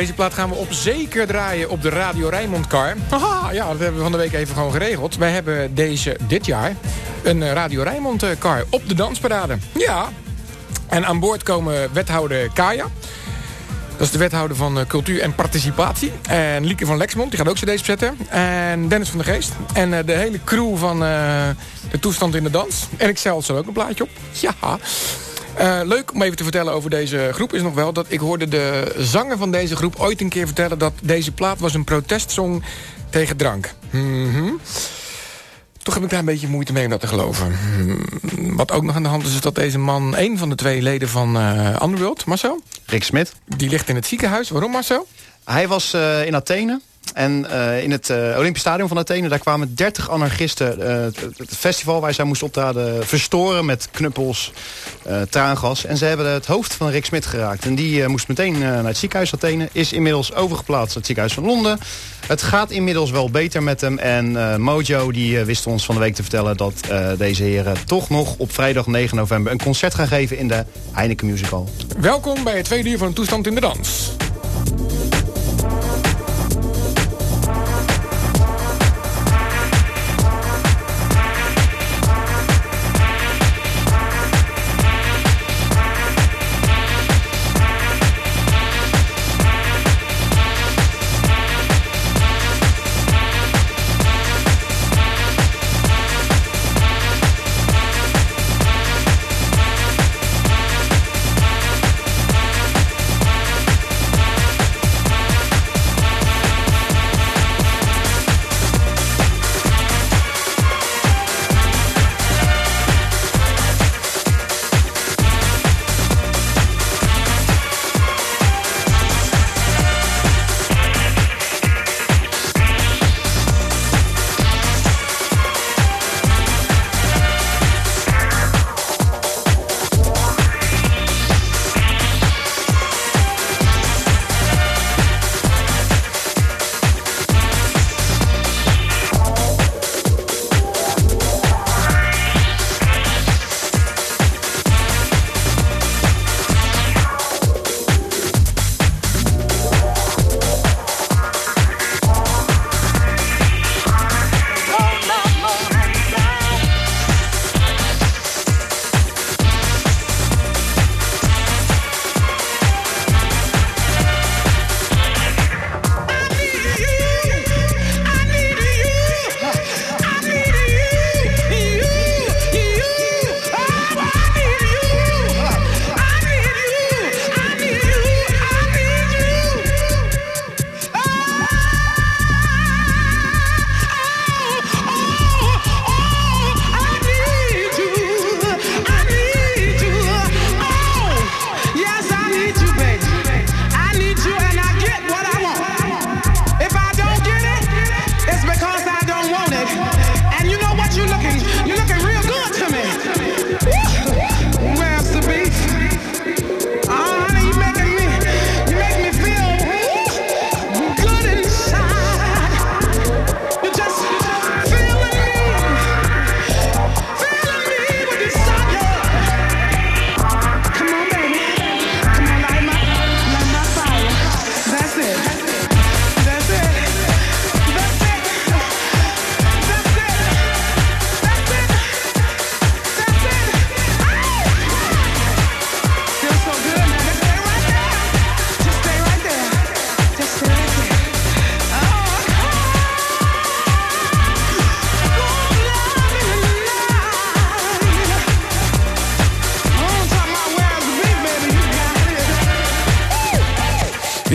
deze plaat gaan we op zeker draaien op de Radio Rijnmond car. Haha, ja, dat hebben we van de week even gewoon geregeld. Wij hebben deze, dit jaar een eh, Radio Rijnmond eh, car op de dansparade. Ja. En aan boord komen wethouder Kaya. Dat is de wethouder van eh, cultuur en participatie. En Lieke van Lexmond, die gaat ook cd's opzetten. En Dennis van der Geest. En eh, de hele crew van de toestand in de dans. En ik zelf zal ook een plaatje op. Ja. Eh, leuk om even te vertellen over deze groep is nog wel... dat ik hoorde de zanger van deze groep ooit een keer vertellen... dat deze plaat was een protestsong tegen drank. Mhm. Toch heb ik daar een beetje moeite mee om dat te geloven. Hmm, Wat ook nog aan de hand is, is dat deze man... een van de twee leden van eh Underworld, Marcel... Rick Smit. die ligt in het ziekenhuis. Waarom, Marcel? Hij was eh, in Athene. En eh, in het eh, Olympisch Stadion van Athene, daar kwamen 30 anarchisten eh, het, festival waar zij moesten optraden verstoren met knuppels, traangas. En ze hebben het hoofd van Rick Smit geraakt. En die moest meteen naar het ziekenhuis Athene. Is inmiddels overgeplaatst naar het ziekenhuis van Londen. Het gaat inmiddels wel beter met hem. En Mojo die wist ons van de week te vertellen dat deze heren toch nog op vrijdag 9 november een concert gaan geven in de Heineken Musical. Welkom bij het tweede uur van toestand in de dans.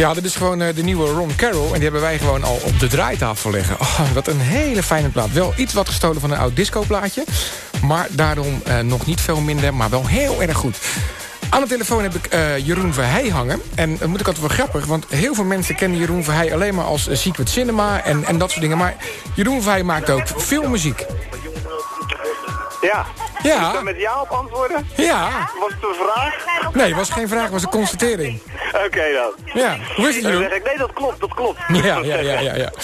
Ja, dit is gewoon eh, de nieuwe Ron Carroll. En die hebben wij gewoon al op de draaitafel liggen. Oh, wat een hele fijne plaat. Wel iets wat gestolen van een oud discoplaatje. Maar daarom eh, nog niet veel minder, maar wel heel erg goed. Aan de telefoon heb ik eh, Jeroen Verheij hangen. En dat moet ik altijd wel grappig, want heel veel mensen kennen Jeroen Verheij alleen maar als Secret Cinema en, en dat soort dingen. Maar Jeroen Verheij maakt ook veel muziek. Ja. Ja. Ik met ja op antwoorden? Ja. Was het een vraag? Nee, het was geen vraag, het was een constatering. Oké dan. Ja. Hoe is het, Jeroen? ik, nee, dat klopt, dat klopt. Ja, ja, ja, ja. ja.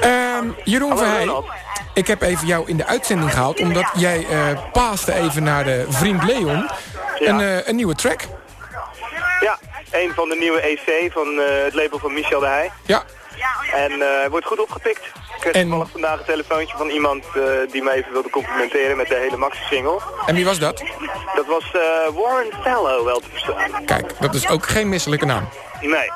Ehm, Jeroen Verheij, ik heb even jou in de uitzending gehaald... omdat jij eh paaste even naar de vriend Leon een, eh, een nieuwe track. Ja, een van de nieuwe EC van eh, het label van Michel de Heij. Ja, En eh, hij wordt goed opgepikt. Ik kreeg En- toevallig vandaag een telefoontje van iemand eh, die me even wilde complimenteren met de hele maxi-single. en wie was dat? Dat was eh, Warren Fellow wel te verstaan. Kijk, dat is ook geen misselijke naam. Nee.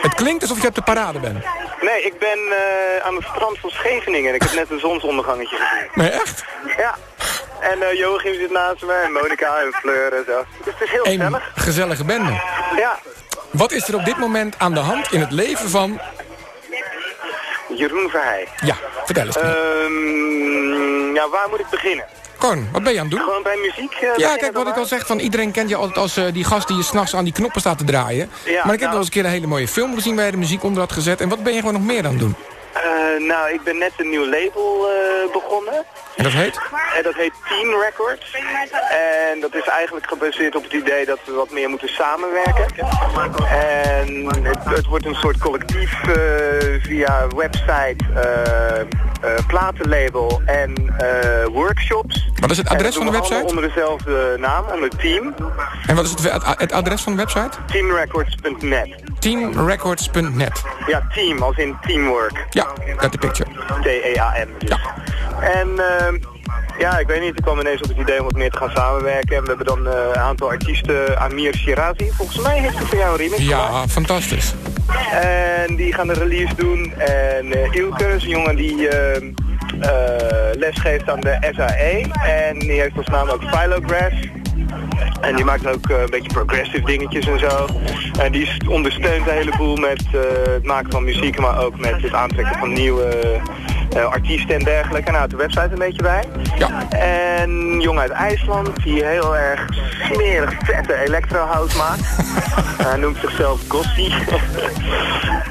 Het klinkt alsof je op de parade bent. Nee, ik ben eh, aan het strand van Scheveningen en ik heb net een zonsondergangetje gezien. Nee, echt? Ja. En eh Joachim zit naast me en Monica en Fleur en zo. Dus het is heel Een gezellig. gezellige bende. Ja. Wat is er op dit moment aan de hand in het leven van... Jeroen Verheij. Ja, vertel eens. Ehm ja, waar moet ik beginnen? Korn, wat ben je aan het doen? Gewoon bij muziek? eh, Ja, kijk, wat ik al zeg, van iedereen kent je altijd als eh, die gast die je s'nachts aan die knoppen staat te draaien. Ja, maar ik heb nou- wel eens een keer een hele mooie film gezien waar je de muziek onder had gezet. En wat ben je gewoon nog meer aan het doen? Eh, nou, ik ben net een nieuw label eh, begonnen. En dat heet? En dat heet Team Records. En dat is eigenlijk gebaseerd op het idee dat we wat meer moeten samenwerken. En het, het wordt een soort collectief eh, via website, platenlabel en workshops. Wat is het adres van de website? onder dezelfde naam, onder Team. En wat is het, het, het adres van de website? Teamrecords.net. Teamrecords.net. Ja, team, als in teamwork. Ja, got the picture. T-E-A-M. Dus. Ja. En ehm, ja, ik weet niet, ik kwam ineens op het idee om wat meer te gaan samenwerken. En we hebben dan eh, een aantal artiesten, Amir Shirazi, volgens mij heeft hij voor jou een remix gemaakt. Ja, fantastisch. En die gaan de release doen. En eh Ilke is een jongen die ehm, eh, les geeft aan de SAE. En die heeft als naam ook Philograss. En die maakt ook eh, een beetje progressive dingetjes en zo. En die ondersteunt een heleboel met eh, het maken van muziek, maar ook met het aantrekken van nieuwe eh, artiesten en dergelijke. En nou, de website een beetje bij. Ja. En een jongen uit IJsland die heel erg smerig vette electro house maakt. Hij noemt zichzelf Gossi.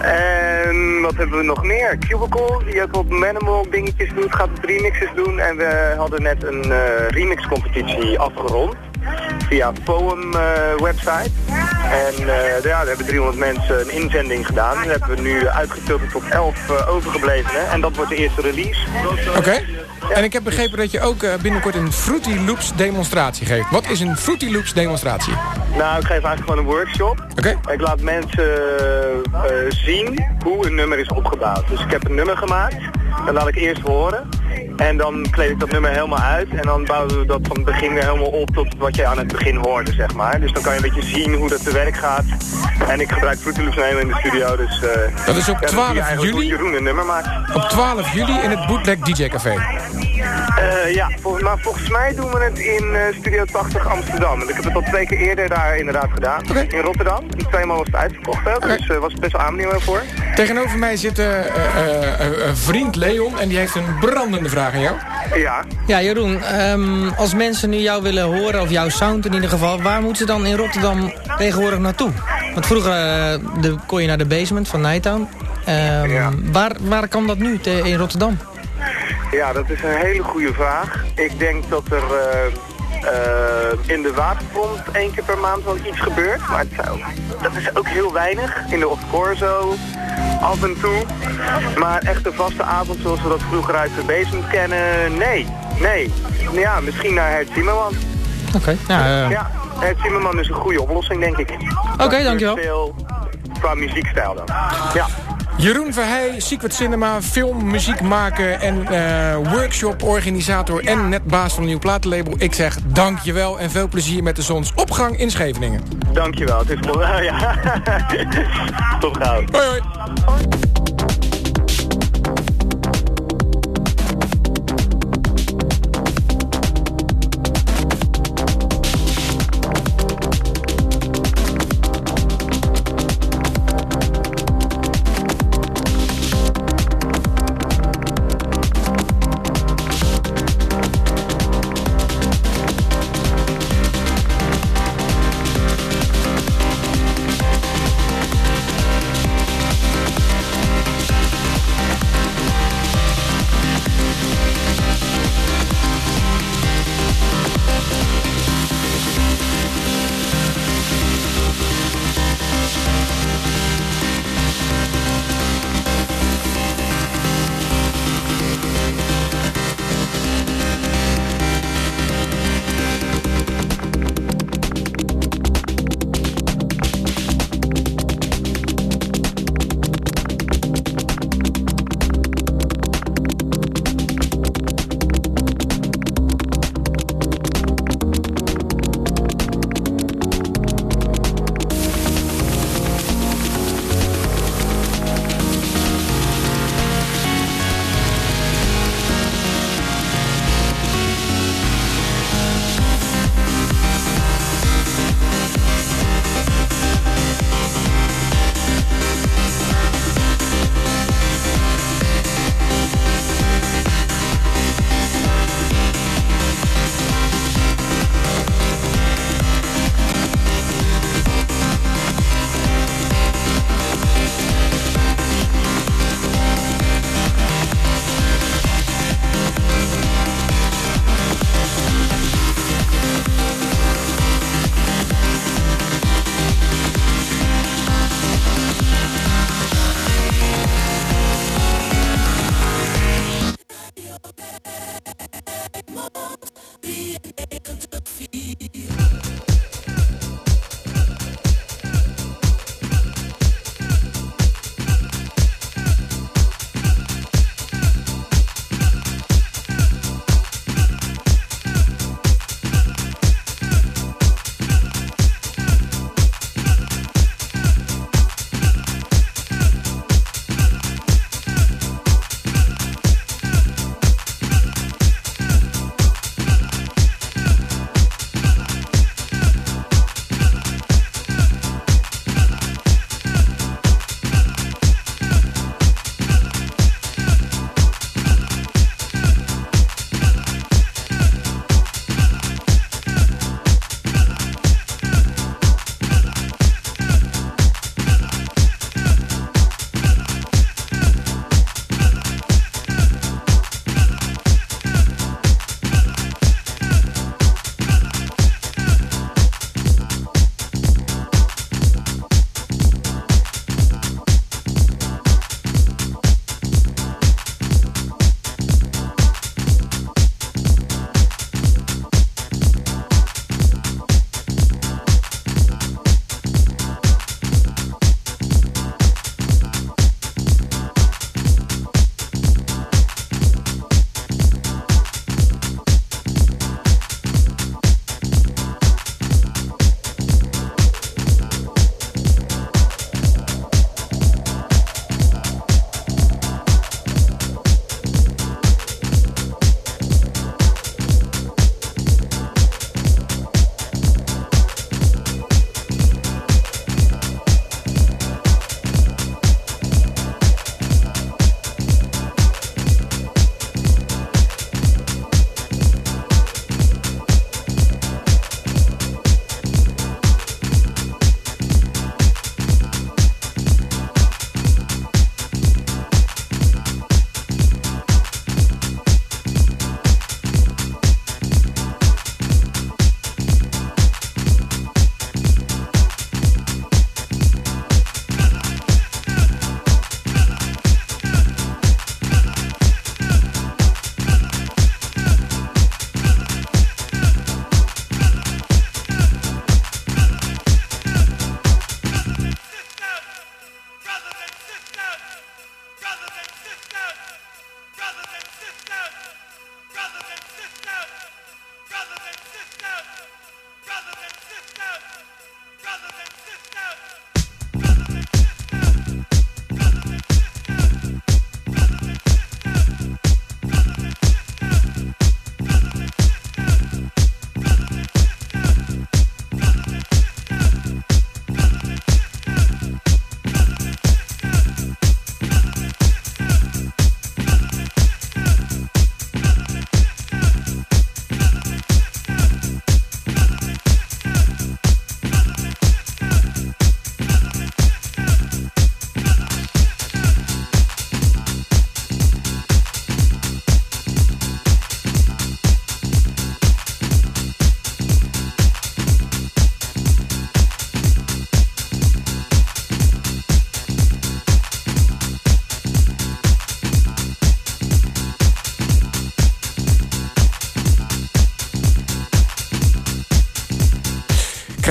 en wat hebben we nog meer? Cubicle, die ook wat Manimal dingetjes doet, gaat wat remixes doen. En we hadden net een eh remix competitie afgerond via Poem eh, website. En eh, ja, daar hebben 300 mensen een inzending gedaan. Dat hebben we nu uitgefilterd tot 11 eh, overgeblevenen. En dat wordt de eerste release. Oké. En ik heb begrepen dat je ook binnenkort een Fruity Loops demonstratie geeft. Wat is een Fruity Loops demonstratie? Nou, ik geef eigenlijk gewoon een workshop. Oké. Ik laat mensen zien hoe een nummer is opgebouwd. Dus ik heb een nummer gemaakt. Dat laat ik eerst horen. En dan kleed ik dat nummer helemaal uit. En dan bouwen we dat van het begin weer helemaal op tot wat je aan het begin hoorde, zeg maar. Dus dan kan je een beetje zien hoe dat te werk gaat. En ik gebruik Fruity Loops helemaal in de studio. Dus, eh, Dat is op ja, dan zie je 12 eigenlijk hoe juli? Jeroen een nummer maakt. Op 12 juli in het Bootleg DJ Café. Eh, ja, vol- maar volgens mij doen we het in eh, Studio 80 Amsterdam. Want ik heb het al twee keer eerder daar inderdaad gedaan. In Rotterdam. En tweemaal was het uitverkocht ook. Dus was het best wel aanbenieuwd voor. Tegenover mij zit een vriend Leon en die heeft een brandende vraag aan jou. Ja. Ja, Jeroen, ehm, als mensen nu jou willen horen, of jouw sound in ieder geval... waar moeten ze dan in Rotterdam tegenwoordig naartoe? Want vroeger eh, de, kon je naar de basement van Nighttown. Ja. waar, waar kan dat nu te- in Rotterdam? ja, dat is een hele goede vraag. Ik denk dat er eh, in de waterfront één keer per maand wel iets gebeurt. Maar het zou, dat is ook heel weinig. In de Of Corso af en toe. Maar echt een vaste avond zoals we dat vroeger uit de basement kennen, nee. Nee. Ja, misschien naar het Zimmerman. Oké, nou, eh, Ja, het Zimmerman is een goede oplossing, denk ik. Oké, dankjewel. Veel qua muziekstijl dan. Ja. Jeroen Verheij, Secret Cinema, film, muziek maken en eh, workshop organisator en net baas van een nieuw platenlabel. Ik zeg dankjewel en veel plezier met de zonsopgang in Scheveningen. Dankjewel, het is mooi. Ja. Tot gauw. Hoi hoi.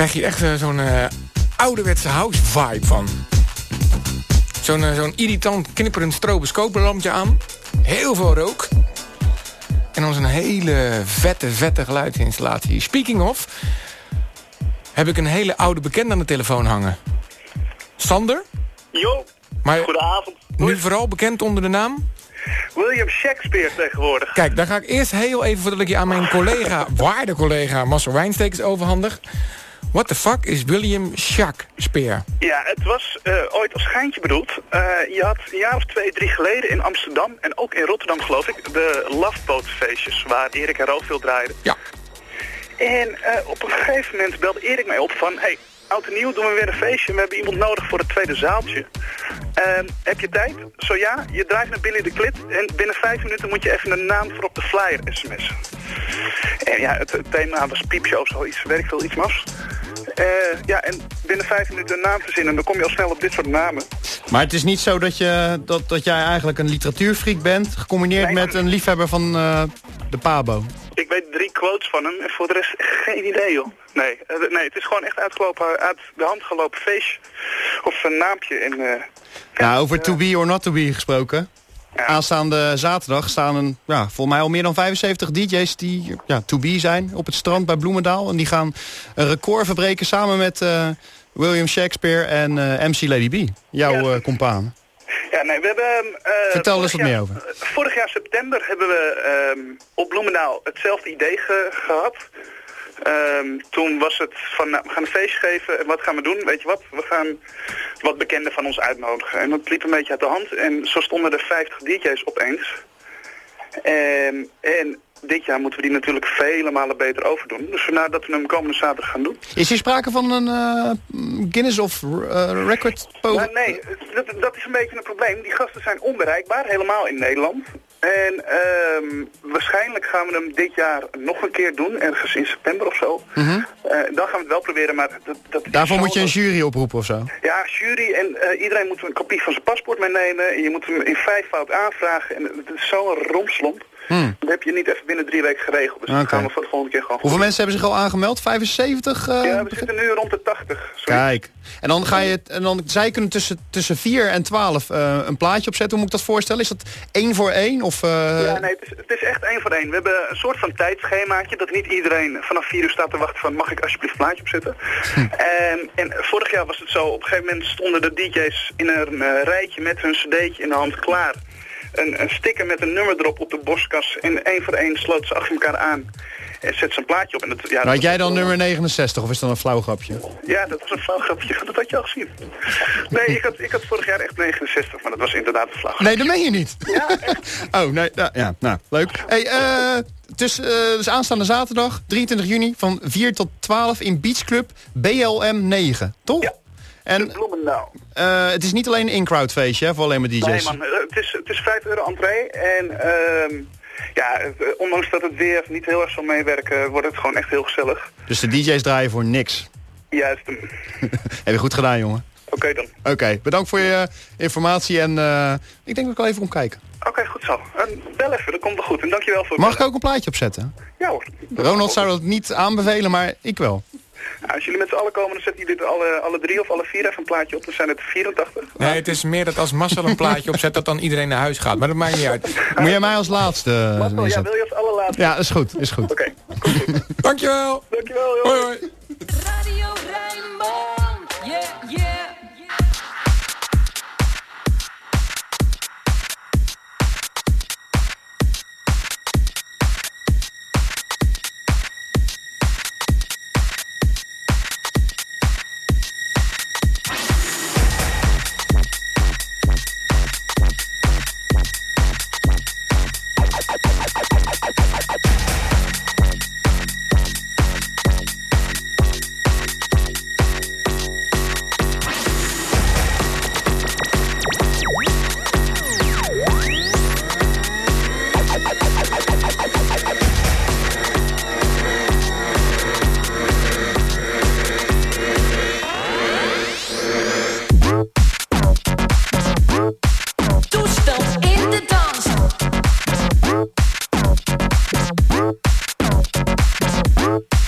Krijg je echt eh, zo'n eh, ouderwetse house vibe van. Zo'n eh, zo'n irritant knipperend stroboscopenlampje aan. Heel veel rook. En dan zo'n hele vette, vette geluidsinstallatie. Speaking of, heb ik een hele oude bekende aan de telefoon hangen. Sander, Jo, maar goedenavond. nu vooral bekend onder de naam... William Shakespeare tegenwoordig. Kijk, daar ga ik eerst heel even voordat ik je aan mijn collega, waarde collega Marcel Wijnstekers overhandig. What the fuck is William Shakespeare? Ja, het was eh, ooit als schijntje bedoeld. Eh, je had een jaar of twee, drie geleden in Amsterdam en ook in Rotterdam geloof ik, de Loveboat-feestjes waar Erik en veel draaiden. Ja, En eh, op een gegeven moment belde Erik mij op van... Hey, oud nieuw doen we weer een feestje. We hebben iemand nodig voor het tweede zaaltje. Ehm, heb je tijd? Zo ja, je draait naar Billy de Klit... en binnen vijf minuten moet je even een naam voor op de flyer sms'en. En ja, het, thema was piepshow of zoiets, weet ik veel, iets mas. Eh, ja, en binnen vijf minuten een naam verzinnen, dan kom je al snel op dit soort namen. Maar het is niet zo dat, je, dat, dat jij eigenlijk een literatuurfreak bent... gecombineerd Nee, met een liefhebber van eh, de Pabo. Ik weet drie quotes van hem en voor de rest geen idee, joh. Nee, eh, nee het is gewoon echt uitgelopen, uit de hand gelopen feestje. Of een naampje. En, eh, Nou, over to be or not to be gesproken. Ja. Aanstaande zaterdag staan een, ja, volgens mij al meer dan 75 DJ's die ja, to be zijn op het strand bij Bloemendaal. En die gaan een record verbreken samen met eh, William Shakespeare en eh, MC Lady B. Jouw Ja. eh, compaan. Ja, nee, we hebben... Vertel eens wat jaar- meer over. Vorig jaar september hebben we ehm, op Bloemendaal hetzelfde idee ge- gehad. Ehm, toen was het van, nou, we gaan een feestje geven en wat gaan we doen? Weet je wat? We gaan wat bekenden van ons uitnodigen. En dat liep een beetje uit de hand en zo stonden er 50 DJ's opeens. En, en dit jaar moeten we die natuurlijk vele malen beter overdoen. Dus vandaar dat we hem komende zaterdag gaan doen. Is hier sprake van een eh, Guinness of eh, Record? Maar nee, dat, dat is een beetje een probleem. Die gasten zijn onbereikbaar, helemaal in Nederland. En ehm, waarschijnlijk gaan we hem dit jaar nog een keer doen, ergens in september of zo. Eh, dan gaan we het wel proberen, maar dat, dat Mhm. Daarvoor moet je een jury oproepen of zo. Ja, jury en eh, iedereen moet een kopie van zijn paspoort meenemen. En je moet hem in vijfvoud aanvragen. En het is zo'n romslomp. Dat heb je niet even binnen drie weken geregeld. Dus dat Hmm. Oké. gaan we voor de volgende keer gewoon Hoeveel goed mensen hebben zich al aangemeld? 75? eh. Ja, we zitten nu rond de 80. zoiets. Kijk. En dan ga je het, en dan zij kunnen tussen, tussen 4 en 12 eh, een plaatje opzetten. Hoe moet ik dat voorstellen? Is dat één voor één? Of, eh, Ja, nee, het is, het is echt één voor één. We hebben een soort van tijdschemaatje dat niet iedereen vanaf vier uur staat te wachten van mag ik alsjeblieft een plaatje opzetten. En, en vorig jaar was het zo, op een gegeven moment stonden de DJ's in een rijtje met hun cd'tje in de hand klaar. Een, een sticker met een nummer erop op de borstkas en één voor één sloot ze achter elkaar aan. En zet ze een plaatje op. En dat, ja, had jij dan nummer 69 of is dat een flauw grapje? Ja, dat was een flauw grapje. Dat had je al gezien. Nee, ik had, ik had vorig jaar echt 69, maar dat was inderdaad een flauw Nee, dat meen je niet. oh, nee, nou, ja, nou, leuk. Hey, het is, eh, dus aanstaande zaterdag, 23 juni, van 4 tot 12 in Beach Club BLM 9, toch? Ja. En Bloemendaal. eh, het is niet alleen een in-crowd feestje, hè, voor alleen maar DJ's. Nee man, eh, het is, het is 5 euro entree en ehm, ja, eh, ondanks dat het weer niet heel erg zal meewerken, wordt het gewoon echt heel gezellig. Dus de DJ's draaien voor niks. Juist. Heb je goed gedaan, jongen. oké dan. Oké, bedankt voor je informatie en ik denk dat ik wel even kom kijken. Oké, goed zo. En bel even, dat komt wel goed. En dankjewel voor het Mag ik ook een plaatje opzetten? Ja hoor. Ronald zou dat niet aanbevelen, maar ik wel. Nou, als jullie met z'n allen komen, dan zetten jullie er alle, alle drie of alle vier even een plaatje op. Dan zijn het 84. Nee, het is meer dat als Marcel een plaatje opzet... dat dan iedereen naar huis gaat. Maar dat maakt niet uit. Moet jij mij als laatste... eh, Marcel, ja, wil je als allerlaatste? Ja, is goed, is goed. Oké, Dankjewel. dankjewel joh. Hoi, hoi. Radio Rijnmond, yeah, yeah. Bye.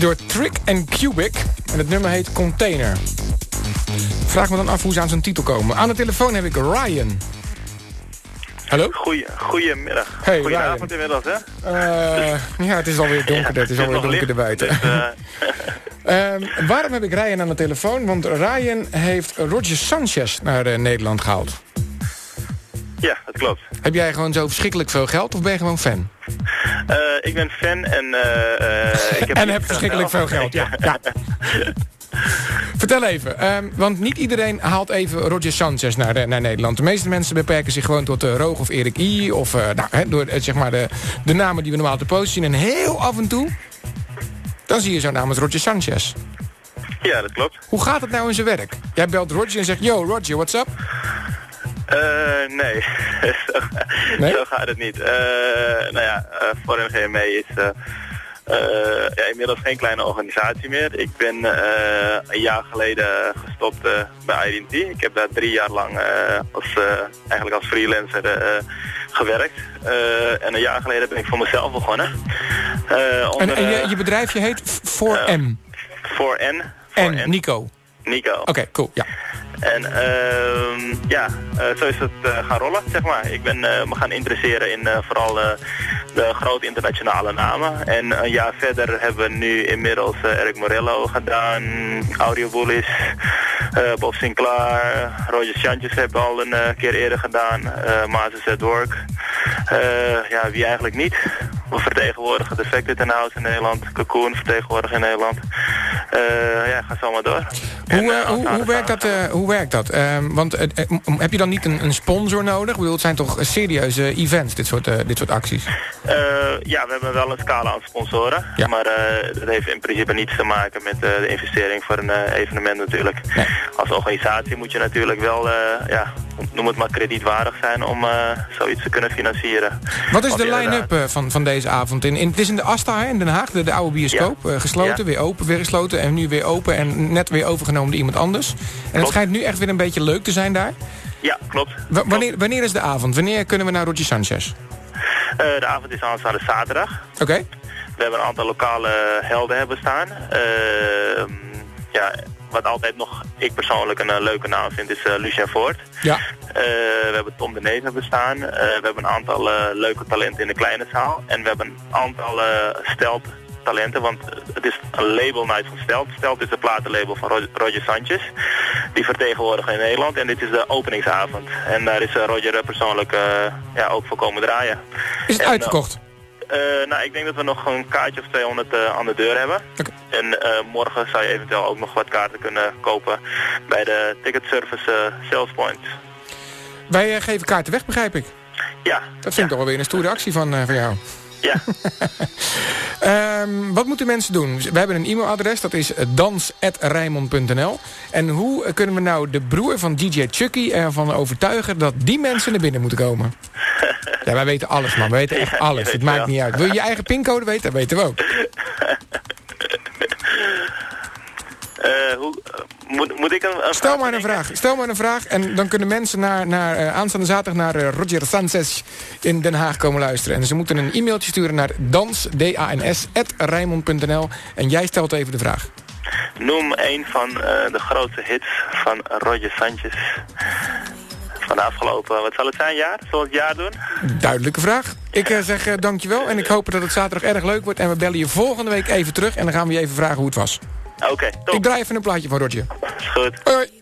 Door Trick and Cubic. En het nummer heet Container. Vraag me dan af hoe ze aan zijn titel komen. Aan de telefoon heb ik Ryan. Hallo? Goeie, goedemiddag. Hey, Goedenavond inmiddels, hè? Eh, ja, het is alweer donker. het is alweer donker licht, buiten. dus, eh, Ehm, waarom heb ik Ryan aan de telefoon? Want Ryan heeft Roger Sanchez naar eh, Nederland gehaald. Ja, dat klopt. Heb jij gewoon zo verschrikkelijk veel geld of ben je gewoon fan? Eh, ik ben fan en... eh, eh, ik heb En heb verschrikkelijk veel geld, ja. ja. Vertel even, ehm, want niet iedereen haalt even Roger Sanchez naar, naar Nederland. De meeste mensen beperken zich gewoon tot uh, Roog of Erik I. Of nou, door zeg maar de, de namen die we normaal de post zien. En heel af en toe, dan zie je zo'n naam als Roger Sanchez. Ja, dat klopt. Hoe gaat het nou in zijn werk? Jij belt Roger en zegt, yo Roger, what's up? Eh, nee. zo, Nee? zo gaat het niet. Eh, nou ja, eh, voor NGME is eh, eh, ja, inmiddels geen kleine organisatie meer. Ik ben een jaar geleden gestopt bij IDT. Ik heb daar drie jaar lang als, eigenlijk als freelancer gewerkt. En een jaar geleden ben ik voor mezelf begonnen. Eh, En, onder, en je, je bedrijfje heet 4M. voor N. En Nico. Nico. Oké, cool, ja. En ehm, ja, eh, zo is het eh, gaan rollen, zeg maar. Ik ben eh, me gaan interesseren in vooral de grote internationale namen. En een jaar verder hebben we nu inmiddels eh, Eric Morello gedaan, Audio Bullis, eh, Bob Sinclair, Roger Sanchez hebben we al een eh, keer eerder gedaan, eh Mazes at Work. Eh, ja, wie eigenlijk niet. We vertegenwoordigen Defected in House in Nederland, Cocoon vertegenwoordigen in Nederland. Eh, ja, ga zo maar door. Hoe, eh, eh, hoe, de werkt dat? eh, hoe werkt dat? Want eh, eh, heb je dan niet een, een sponsor nodig? Ik bedoel, het zijn toch serieuze events, dit soort, eh, dit soort acties? Eh, ja, we hebben wel een scala aan sponsoren. Ja. Maar eh, dat heeft in principe niets te maken met eh, de investering voor een evenement natuurlijk. Als organisatie moet je natuurlijk wel, ja, noem het maar kredietwaardig zijn om zoiets te kunnen financieren. Wat is Want de line-up van, van deze avond? In, in, het is in de Asta hè, in Den Haag, de, de oude bioscoop. gesloten, Ja. weer open, weer gesloten. En nu weer open en net weer overgenomen door iemand anders. En het schijnt nu echt weer een beetje leuk te zijn daar. Ja, klopt. W- wanneer, wanneer is de avond? Wanneer kunnen we naar Roger Sanchez? Eh, de avond is aanstaande zaterdag. Oké. We hebben een aantal lokale helden hebben staan. Ehm, ja, wat altijd nog ik persoonlijk een eh, leuke naam vind is eh, Lucien Voort. Ja. We hebben Tom de Neef hebben staan. We hebben een aantal leuke talenten in de kleine zaal. En we hebben een aantal stelt talenten, want het is een label night van Stelt. Stelt is de platenlabel van Roger, Sanchez. Die vertegenwoordigen in Nederland. En dit is de openingsavond. En daar is eh, Roger persoonlijk eh, ja, ook voor komen draaien. Is het En, eh, uitverkocht? nou, ik denk dat we nog een kaartje of 200 eh, aan de deur hebben. En morgen zou je eventueel ook nog wat kaarten kunnen kopen bij de ticketservice uh, Salespoint. Wij geven kaarten weg, begrijp ik. Ja, Dat vind ik toch wel weer een stoere actie van, van jou. Ja. Ehm, wat moeten mensen doen? We hebben een e-mailadres, dat is dans.rijmond.nl. En hoe kunnen we nou de broer van DJ Chucky ervan overtuigen... dat die mensen naar binnen moeten komen? Ja, wij weten alles, man. We weten echt alles. Het maakt wel. niet uit. Wil je je eigen pincode weten? Dat weten we ook. Eh, hoe, moet, moet ik een, een Stel maar een vraag. Stel maar een vraag. En dan kunnen mensen naar, naar, eh, aanstaande zaterdag naar eh, Roger Sanchez in Den Haag komen luisteren. En ze moeten een e-mailtje sturen naar dans, D-A-N-S, at rijnmond.nl. En jij stelt even de vraag. Noem een van de grootste hits van Roger Sanchez. Van de afgelopen, wat zal het zijn, jaar? Zal het jaar doen? Duidelijke vraag. Ik zeg dankjewel en ik hoop dat het zaterdag erg leuk wordt. En we bellen je volgende week even terug en dan gaan we je even vragen hoe het was. Oké, top. Ik draai even een plaatje van Roger. Is goed. Hoi.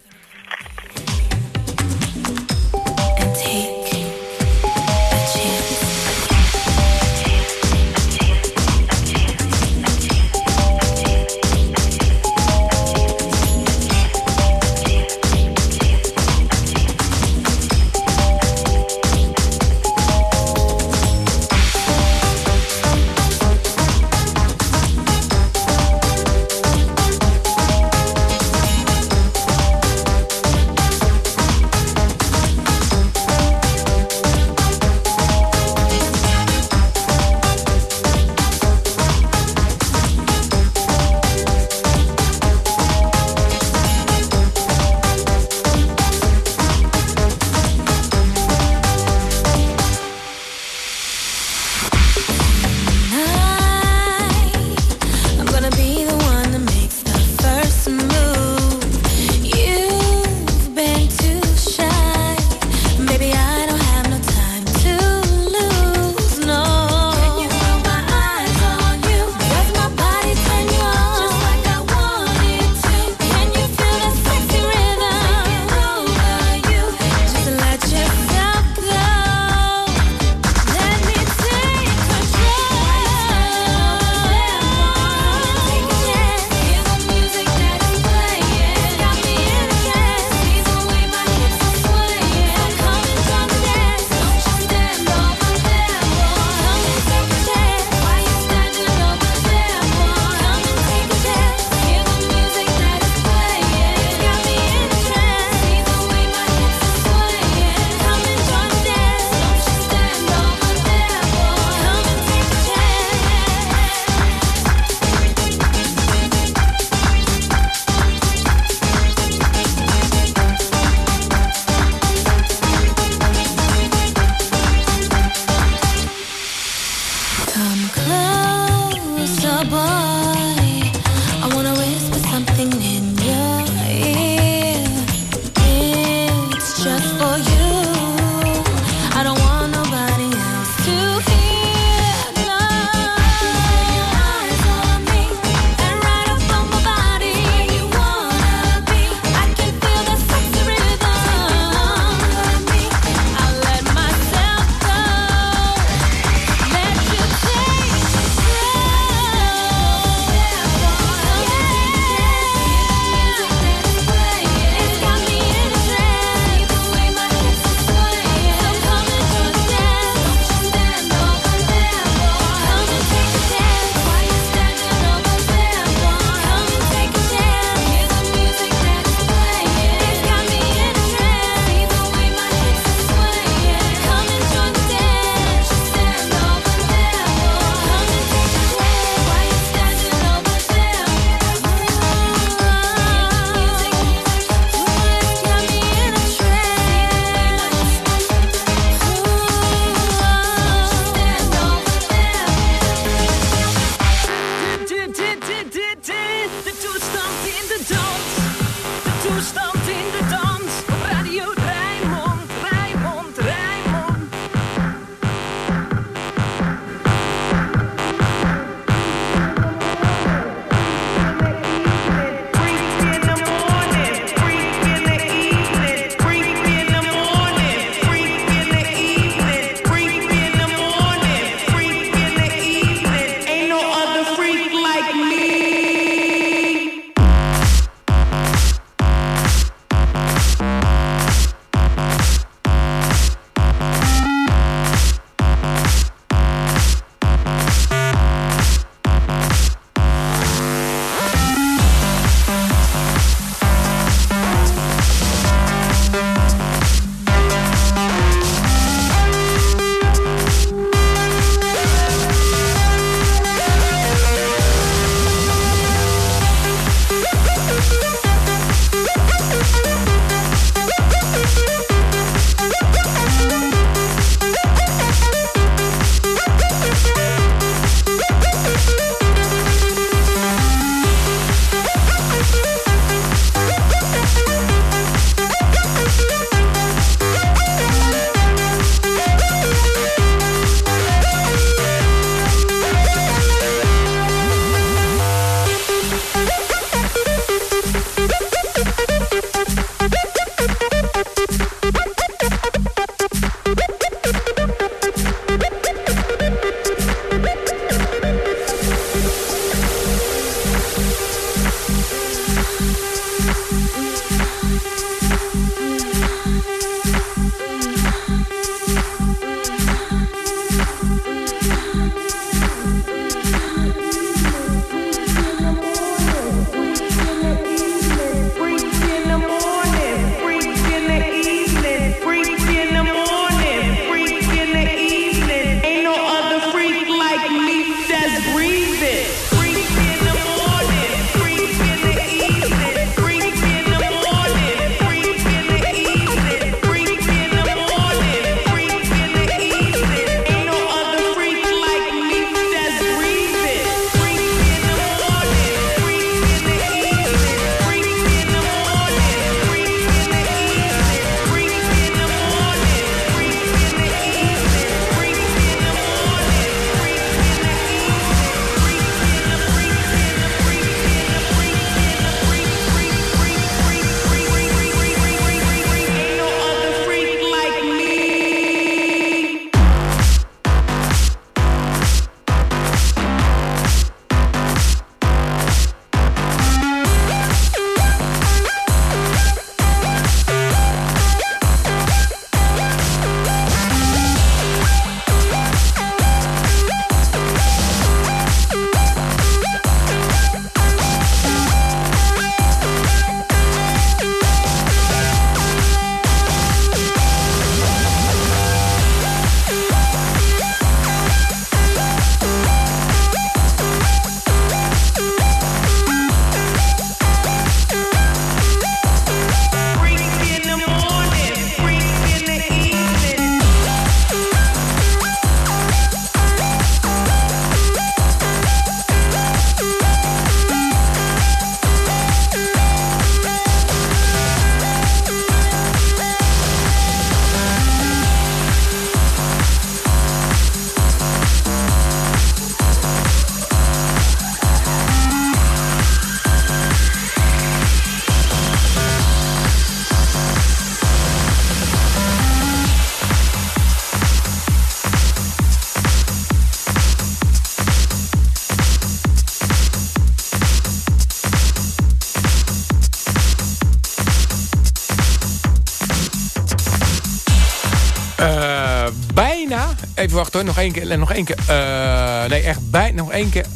Hoor. Nog één keer. Nog één keer. Eh, nee, echt bijna. Nog één keer.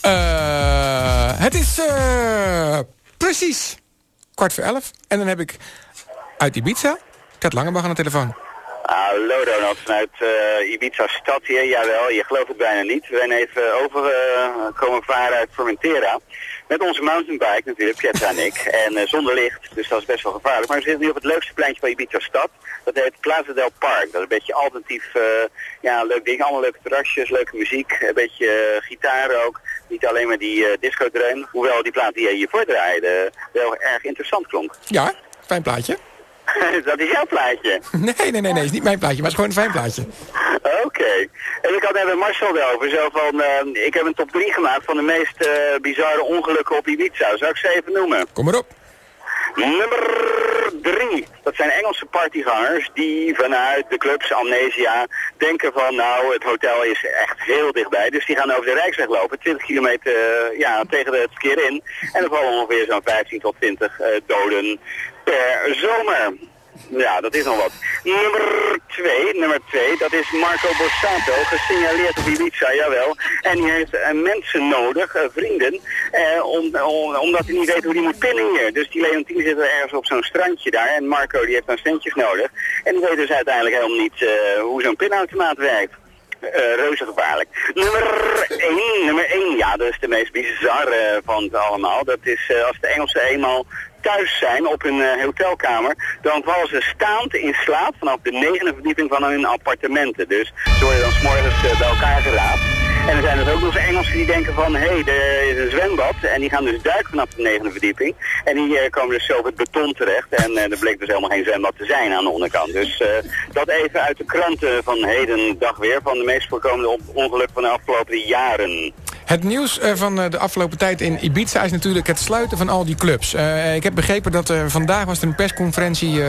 Eh, het is eh, precies kwart voor elf. En dan heb ik uit Ibiza Ted Langebach aan de telefoon. Hallo Donald, vanuit eh, Ibiza stad hier. Jawel, je gelooft het bijna niet. We zijn even overgekomen varen uit Formentera. Met onze mountainbike natuurlijk, Pietra en ik. En eh, zonder licht, dus dat is best wel gevaarlijk. Maar we zitten nu op het leukste pleintje van Ibiza stad. Dat heet Plaza del Park. Dat is een beetje alternatief, eh, ja, leuk ding. Allemaal leuke terrasjes, leuke muziek. Een beetje eh, gitaar ook. Niet alleen maar die disco dreun. Hoewel die plaat die je hiervoor draaide wel erg interessant klonk. Ja, fijn plaatje. dat is jouw plaatje. Nee, nee, nee, nee, is niet mijn plaatje, maar het is gewoon een fijn plaatje. Oké. En ik had net met Marcel erover. Zo van, eh, ik heb een top 3 gemaakt van de meest eh, bizarre ongelukken op Ibiza. Zou ik ze even noemen? Kom maar op. Nummer 3. Dat zijn Engelse partygangers die vanuit de clubs Amnesia denken van nou het hotel is echt heel dichtbij. Dus die gaan over de Rijksweg lopen, 20 kilometer eh, ja, tegen het verkeer in. En er vallen ongeveer zo'n 15 tot 20 eh, doden per zomer. Ja, dat is nog wat. Nummer 2, nummer 2, dat is Marco Borsato, gesignaleerd op Ibiza, jawel. En die heeft eh, mensen nodig, eh, vrienden, eh, om, om- omdat hij niet weet hoe hij moet pinnen hier. Dus die Leontine zit er ergens op zo'n strandje daar en Marco die heeft dan centjes nodig. En die weet dus uiteindelijk helemaal niet hoe zo'n pinautomaat werkt. Eh reuze gevaarlijk. Nummer 1, nummer 1, ja, dat is de meest bizarre van het allemaal. Dat is als de Engelsen eenmaal thuis zijn op hun eh, hotelkamer, dan vallen ze staand in slaap vanaf de negende verdieping van hun appartementen. Dus ze worden dan s'morgens uh, bij elkaar geraapt. En er zijn dus ook nog eens Engelsen die denken van, hé, hey, er is een zwembad. En die gaan dus duiken vanaf de negende verdieping. En die eh, komen dus op het beton terecht. En eh, er bleek dus helemaal geen zwembad te zijn aan de onderkant. Dus eh, dat even uit de kranten van heden dag weer. Van de meest voorkomende ongelukken van de afgelopen jaren. Het nieuws eh, van eh, de afgelopen tijd in Ibiza is natuurlijk het sluiten van al die clubs. Eh, ik heb begrepen dat er vandaag was er een persconferentie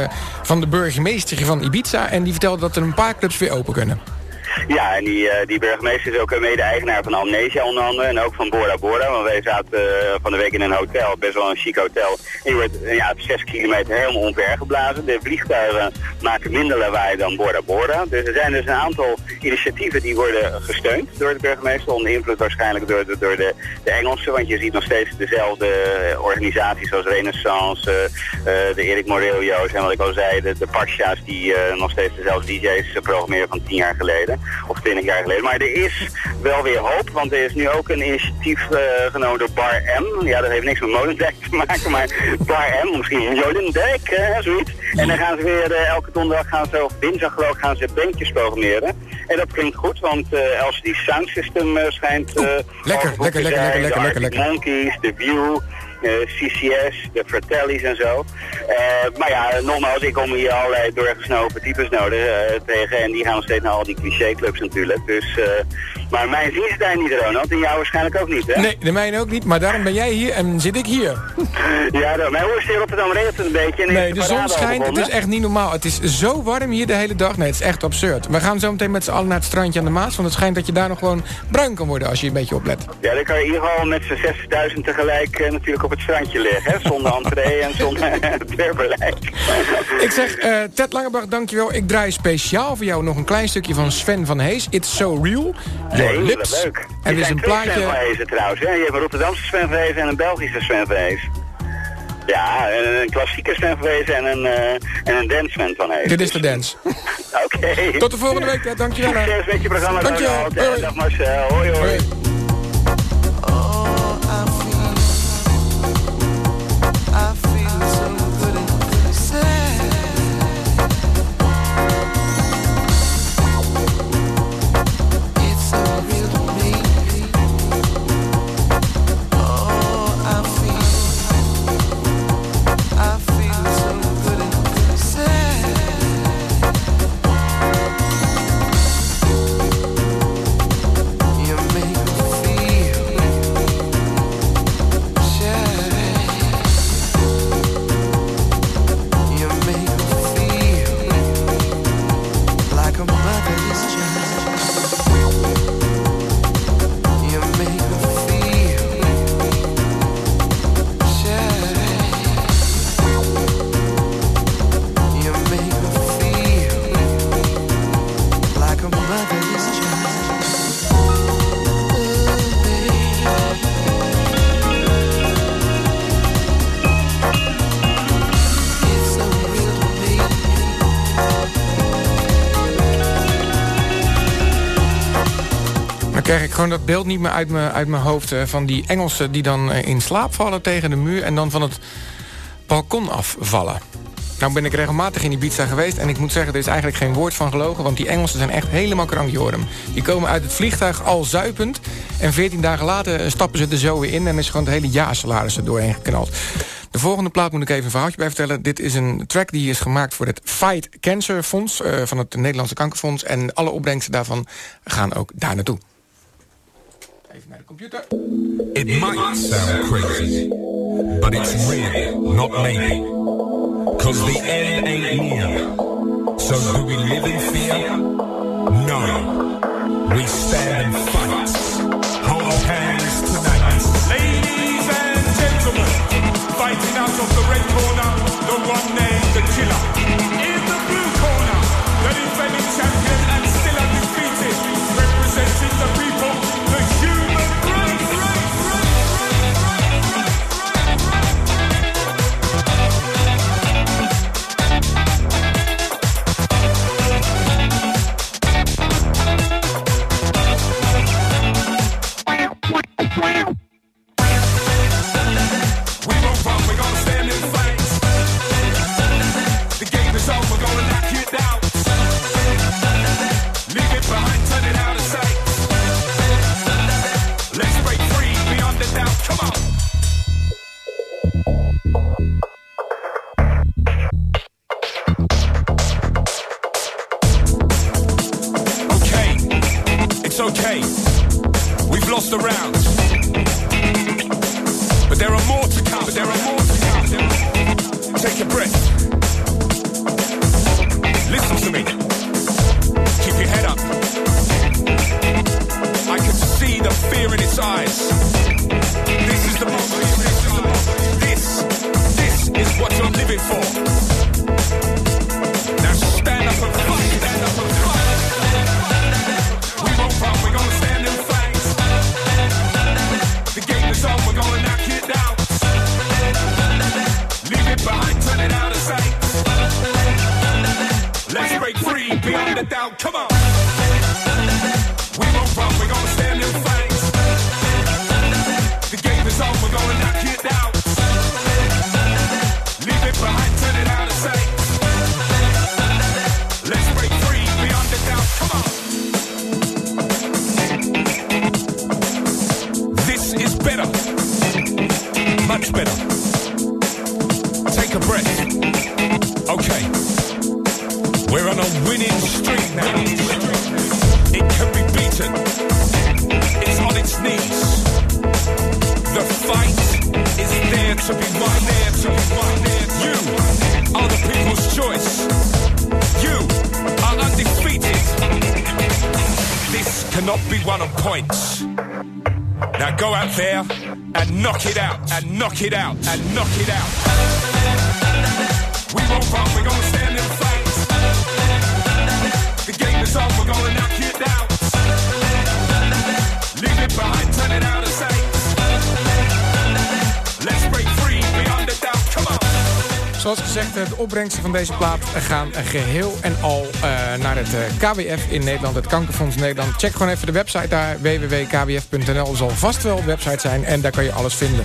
van de burgemeester van Ibiza... en die vertelde dat er een paar clubs weer open kunnen. Ja, en die, eh, die burgemeester is ook een mede-eigenaar van Amnesia onder andere en ook van Bora Bora. Want wij zaten eh, van de week in een hotel, best wel een chic hotel. En je wordt eh, ja, op zes kilometer helemaal omvergeblazen. De vliegtuigen maken minder lawaai dan Bora Bora. Dus er zijn dus een aantal initiatieven die worden gesteund door de burgemeester. Onder invloed waarschijnlijk door, de, door de, de Engelsen. Want je ziet nog steeds dezelfde organisaties zoals Renaissance, de Erik Morelio's en wat ik al zei, de, de Pasha's die nog steeds dezelfde DJ's programmeren van tien jaar geleden of 20 jaar geleden. Maar er is wel weer hoop, want er is nu ook een initiatief eh, genomen door Bar M. Ja, dat heeft niks met Molendijk te maken, maar Bar M, misschien Jolendijk, zoiets. En dan gaan ze weer eh, elke donderdag gaan ze, of dinsdag geloof ik, gaan ze bandjes programmeren. En dat klinkt goed, want uh, LCD Sound System schijnt... lekker, lekker, lekker, lekker, lekker, lekker. Monkeys, The View... eh, CCS, de Fratellis en zo. Eh, maar ja, nogmaals, ik kom hier allerlei doorgesnopen types nodig eh, tegen. En die gaan steeds naar al die clichéclubs natuurlijk. Dus, maar mijn zien ze daar niet, Ronald. En jou waarschijnlijk ook niet, hè? Nee, de mijne ook niet, maar daarom ben jij hier en zit ik hier. Ja, nou, mijn hoor in Rotterdam regent het een beetje. En Nee, is de zon schijnt, het is echt niet normaal. Het is zo warm hier de hele dag. Nee, het is echt absurd. We gaan zo meteen met z'n allen naar het strandje aan de Maas... want het schijnt dat je daar nog gewoon bruin kan worden als je een beetje oplet. Ja, dan kan je in ieder geval met z'n 60.000 tegelijk eh, natuurlijk op het strandje liggen. Hè? Zonder entree en zonder deurbeleid. Ik zeg, eh, Ted Langebach, dankjewel. Ik draai speciaal voor jou nog een klein stukje van Sven van Hees. It's so real. Nee, lips. leuk. En Er is zijn een plaatje... trouwens. Hè? Je hebt een Rotterdamse Heesen en een Belgische Hees. Ja, een, een klassieke Heesen en een, eh en een Sven van Heesen. Dit is de dance. Oké. Tot de volgende week, Ted. Dankjewel. hè. Succes met je programma. Dankjewel. Dag Marcel. Hoi hoi. Hoi. Gewoon dat beeld niet meer uit mijn, uit mijn hoofd... van die Engelsen die dan eh, in slaap vallen tegen de muur... en dan van het balkon afvallen. Nou ben ik regelmatig in Ibiza geweest... en ik moet zeggen, er is eigenlijk geen woord van gelogen... want die Engelsen zijn echt helemaal krankjorum. Die komen uit het vliegtuig al zuipend... en 14 dagen later eh, stappen ze er zo weer in... en is gewoon het hele jaarsalaris er doorheen geknald. De volgende plaat moet ik even een verhaaltje bij vertellen. Dit is een track die is gemaakt voor het Fight Cancer Fonds... eh, van het Nederlandse Kankerfonds... en alle opbrengsten daarvan gaan ook daar naartoe. De computer. It might sound crazy, but it's real, not maybe. Cause the end ain't near. So do we live in fear? No. We stand and fight. Hold hands knock it out, and knock it out. We won't run, we're gonna stand and fight. The game is on, we're gonna knock it out. Leave it behind, turn it out of sight. Let's break free beyond the doubt, come on. Zoals gezegd, de opbrengsten van deze plaat gaan geheel en al eh, naar het eh, KWF in Nederland, het Kankerfonds Nederland. Check gewoon even de website daar, www.kwf.nl. zal vast wel een website zijn en daar kan je alles vinden.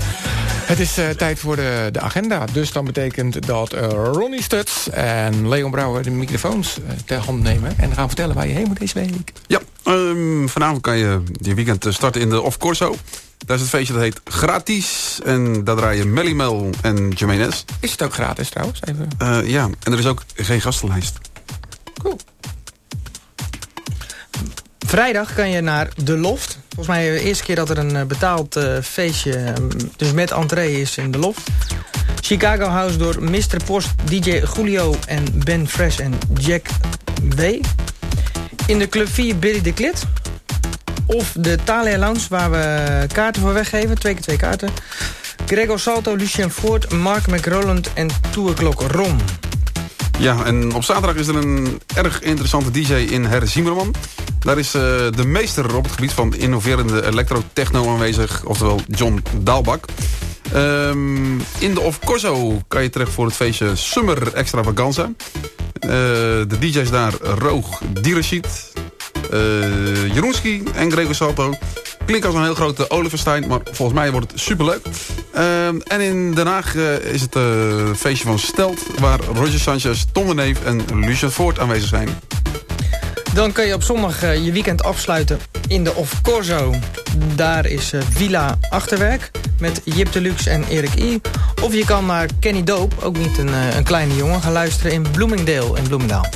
Het is eh, tijd voor de, de agenda. Dus dan betekent dat eh, Ronnie Stuts en Leon Brouwer de microfoons eh, ter hand nemen. En gaan vertellen waar je heen moet deze week. Ja, ehm, vanavond kan je je weekend starten in de Off Corso. Daar is het feestje dat heet Gratis. En daar draaien Melly Mel en Jermaine S. Is het ook gratis trouwens? Even. Eh, ja, en er is ook geen gastenlijst. Vrijdag kan je naar De Loft. Volgens mij de eerste keer dat er een eh, betaald eh, feestje... eh, dus met entree is in De Loft. Chicago House door Mr. Post, DJ Julio en Ben Fresh en Jack W. In de Club 4 Billy de Klit. Of de Thalia Lounge waar we kaarten voor weggeven. Twee keer twee kaarten. Gregor Salto, Lucien Ford, Mark McRoland en Tourklok Rom. Ja, en op zaterdag is er een erg interessante DJ in Her Zimmerman. Daar is eh, de meester op het gebied van innoverende electro-techno aanwezig. Oftewel John Daalbak. Ehm, in de Off Corso kan je terecht voor het feestje Summer Extravaganza. Eh, de DJ's daar Roog Direshit, eh Jeroenski en Gregor Salto. Klinkt als een heel grote Oliverstein, maar volgens mij wordt het superleuk. Ehm, en in Den Haag is het feestje van Stelt... waar Roger Sanchez, Tom de Neef en Lucian Voort aanwezig zijn. Dan kun je op zondag eh, je weekend afsluiten in de Of Corso. Daar is eh, Villa Achterwerk met Jip Deluxe en Erik I. Of je kan naar Kenny Doop, ook niet een, eh, een kleine jongen... gaan luisteren in Bloomingdale in Bloemendaal.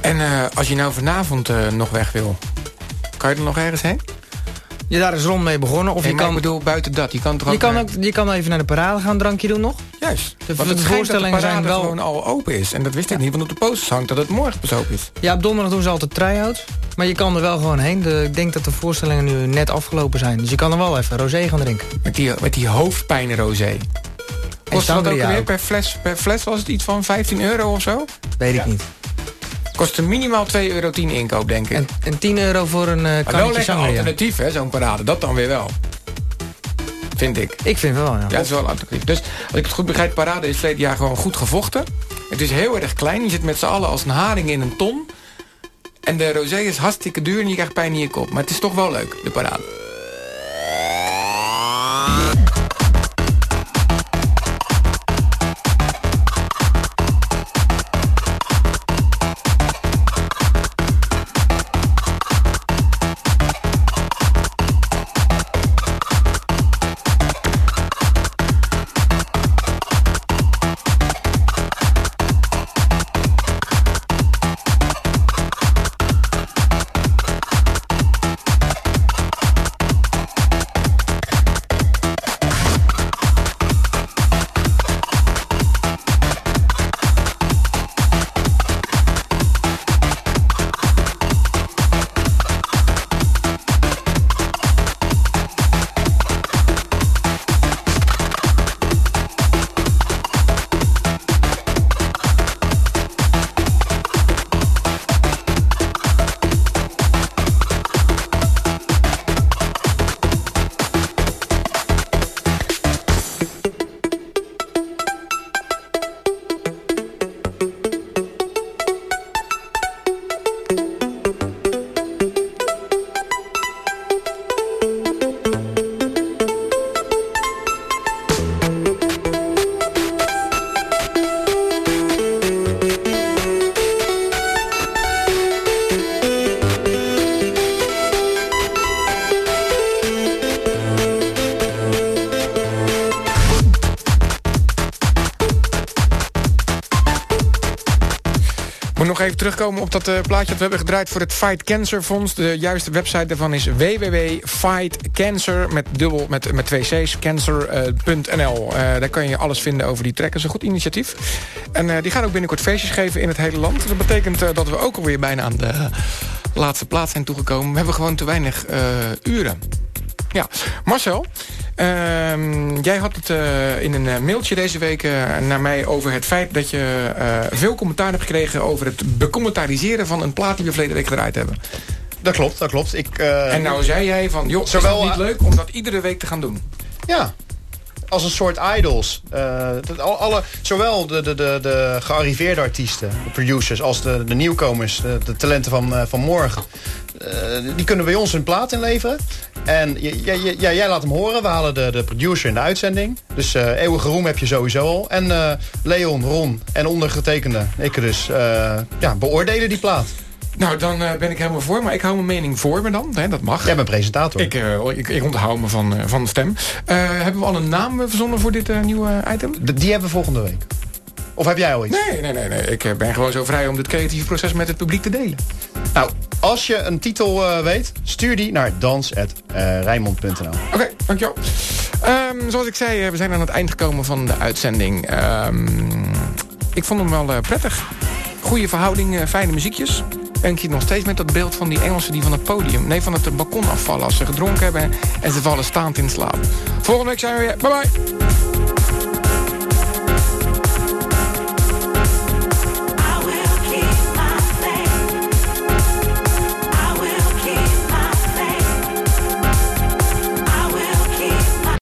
En als je nou vanavond nog weg wil, kan je er nog ergens heen? Ja, daar is Ron mee begonnen. Of je kan, ik bedoel, buiten dat. Je kan toch je, kan ook, je kan even naar de parade gaan, drankje doen nog. Juist. De, Want de het voorstellingen zijn wel... gewoon al open is. En dat wist ik niet, want op de posters hangt dat het morgen pas open is. Ja, op donderdag doen ze altijd try-outs. Maar je kan er wel gewoon heen. De, ik denk dat de voorstellingen nu net afgelopen zijn. Dus je kan er wel even rosé gaan drinken. Met die, met die hoofdpijn-rosé. Kost dat ook weer per fles? Per fles was het iets van 15 euro of zo? Weet ik niet. Kost er minimaal 2,10 euro inkoop, denk ik. En, en 10 euro voor een eh maar wel lekker alternatief, hè, zo'n parade. Dat dan weer wel. Vind ik. Ik vind wel, ja. Ja, het is wel alternatief. Dus als ik het goed begrijp, parade is verleden jaar gewoon goed gevochten. Het is heel erg klein. Je zit met z'n allen als een haring in een ton. En de rosé is hartstikke duur en je krijgt pijn in je kop. Maar het is toch wel leuk, de parade. Op dat eh, plaatje dat we hebben gedraaid voor het Fight Cancer Fonds. De juiste website daarvan is www.fightcancer met dubbel met, met twee c's cancer.nl. Eh, daar kan je alles vinden over die track. Dat een goed initiatief. En eh, die gaan ook binnenkort feestjes geven in het hele land. Dat betekent eh, dat we ook alweer bijna aan de laatste plaats zijn toegekomen. We hebben gewoon te weinig eh, uren. Ja, Marcel, jij had het eh, in een eh, mailtje deze week eh, naar mij over het feit dat je veel commentaar hebt gekregen over het becommentaariseren van een plaat die we verleden week gedraaid hebben. Dat klopt, dat klopt. Ik, en nou zei jij van, joh, Zowel- is het niet leuk om dat iedere week te gaan doen? Ja, als een soort idols. Dat al- alle, zowel de, de, de, de gearriveerde artiesten, de producers, als de, de nieuwkomers, de, de talenten van, eh, van morgen. Eh, die kunnen bij ons hun plaat inleveren. En jij laat hem horen. We halen de, de producer in de uitzending. Dus eh, eeuwige roem heb je sowieso al. En eh, Leon, Ron en ondergetekende, ik dus, ja, beoordelen die plaat. Nou, dan ben ik helemaal voor, maar ik hou mijn mening voor me dan. Hè, dat mag. Jij bent presentator. Ik, ik, ik onthoud me van, van de stem. Hebben we al een naam verzonnen voor dit nieuwe item? D- die hebben we volgende week. Of heb jij al iets? Nee, nee, nee. nee. Ik eh, ben gewoon zo vrij om dit creatieve proces met het publiek te delen. Nou, als je een titel eh, weet, stuur die naar dans.rijnmond.nl. Oké, dankjewel. Ehm, zoals ik zei, eh, we zijn aan het eind gekomen van de uitzending. Ehm, ik vond hem wel eh, prettig. Goede verhouding, eh, fijne muziekjes. En ik zie nog steeds met dat beeld van die Engelsen die van het podium... nee, van het balkon afvallen als ze gedronken hebben... en ze vallen staand in slaap. Volgende week zijn we weer. Bye bye.